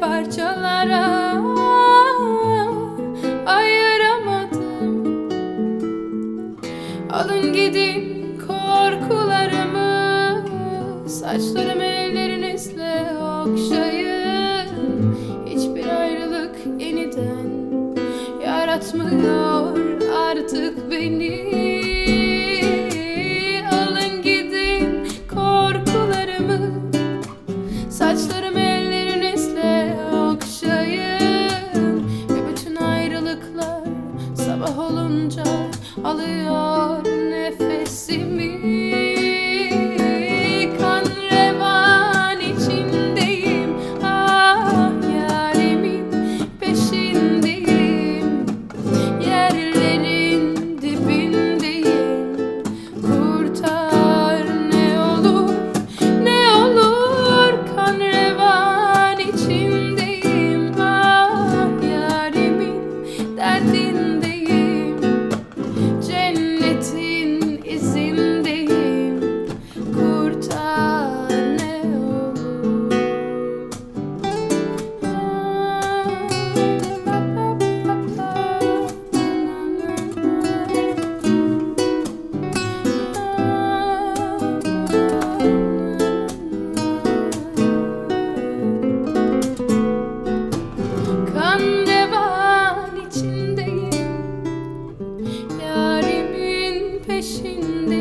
parçalara ayıramadım. Alın gidin korkularımı Saçlarımı ellerinizle okşayın. Hiçbir ayrılık yeniden Yaratmıyor artık beni. sabah olunca alıyor nefesimi. waiting. in